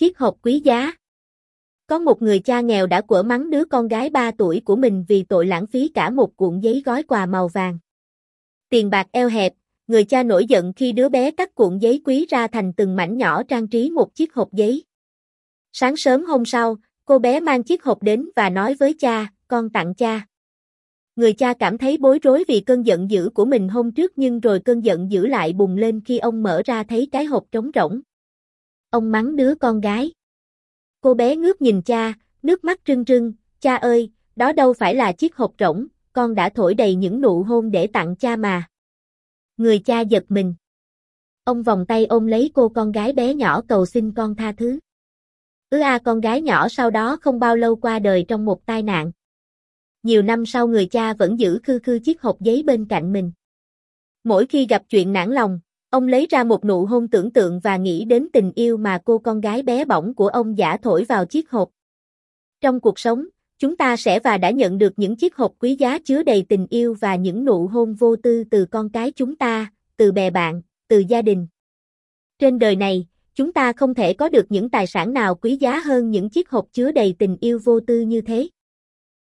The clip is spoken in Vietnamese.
Chiếc hộp quý giá. Có một người cha nghèo đã quở mắng đứa con gái 3 tuổi của mình vì tội lãng phí cả một cuộn giấy gói quà màu vàng. Tiền bạc eo hẹp, người cha nổi giận khi đứa bé cắt cuộn giấy quý ra thành từng mảnh nhỏ trang trí một chiếc hộp giấy. Sáng sớm hôm sau, cô bé mang chiếc hộp đến và nói với cha, con tặng cha. Người cha cảm thấy bối rối vì cơn giận dữ của mình hôm trước nhưng rồi cơn giận dữ lại bùng lên khi ông mở ra thấy cái hộp trống rỗng. Ông mắng đứa con gái. Cô bé ngước nhìn cha, nước mắt rưng rưng, cha ơi, đó đâu phải là chiếc hộp rỗng, con đã thổi đầy những nụ hôn để tặng cha mà. Người cha giật mình. Ông vòng tay ôm lấy cô con gái bé nhỏ cầu xin con tha thứ. Ứ a con gái nhỏ sau đó không bao lâu qua đời trong một tai nạn. Nhiều năm sau người cha vẫn giữ khư khư chiếc hộp giấy bên cạnh mình. Mỗi khi gặp chuyện nản lòng, ông lấy ra một nụ hôn tưởng tượng và nghĩ đến tình yêu mà cô con gái bé bỏng của ông giả thổi vào chiếc hộp. Trong cuộc sống, chúng ta sẽ và đã nhận được những chiếc hộp quý giá chứa đầy tình yêu và những nụ hôn vô tư từ con cái chúng ta, từ bè bạn, từ gia đình. Trên đời này, chúng ta không thể có được những tài sản nào quý giá hơn những chiếc hộp chứa đầy tình yêu vô tư như thế.